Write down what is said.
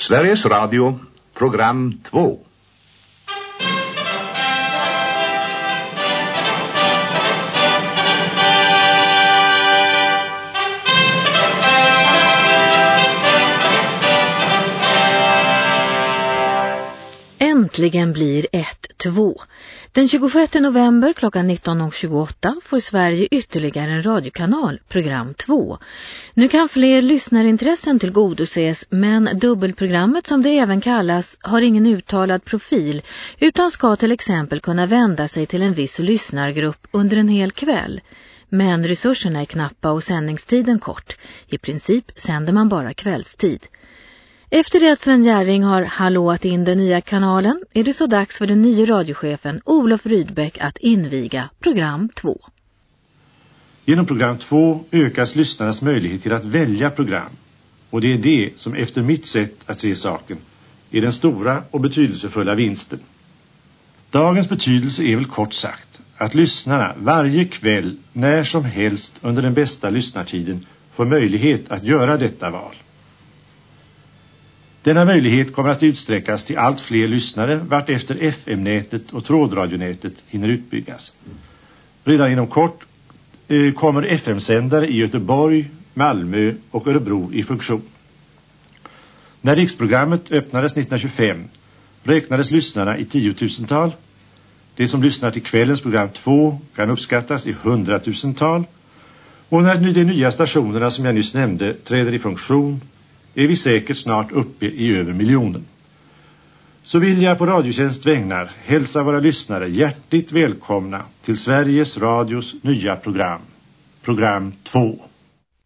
Sveriges Radio, program 2. Äntligen blir ett 2. Den 26 november klockan 19.28 får Sverige ytterligare en radiokanal, program 2. Nu kan fler lyssnarintressen tillgodoses men dubbelprogrammet som det även kallas har ingen uttalad profil utan ska till exempel kunna vända sig till en viss lyssnargrupp under en hel kväll. Men resurserna är knappa och sändningstiden kort. I princip sänder man bara kvällstid. Efter det att Sven Gärring har hallåat in den nya kanalen är det så dags för den nya radiochefen Olof Rydbeck att inviga program 2. Genom program 2 ökas lyssnarnas möjlighet till att välja program. Och det är det som efter mitt sätt att se saken är den stora och betydelsefulla vinsten. Dagens betydelse är väl kort sagt att lyssnarna varje kväll när som helst under den bästa lyssnartiden får möjlighet att göra detta val. Denna möjlighet kommer att utsträckas till allt fler lyssnare vart efter FM-nätet och trådradionätet hinner utbyggas. Redan inom kort eh, kommer FM-sändare i Göteborg, Malmö och Örebro i funktion. När riksprogrammet öppnades 1925 räknades lyssnarna i tiotusental. Det som lyssnar till kvällens program 2 kan uppskattas i hundratusental. Och när nu de nya stationerna som jag nyss nämnde träder i funktion är vi säkert snart uppe i över miljonen. Så vill jag på Radiotjänst vägnar hälsa våra lyssnare hjärtligt välkomna till Sveriges Radios nya program, program 2.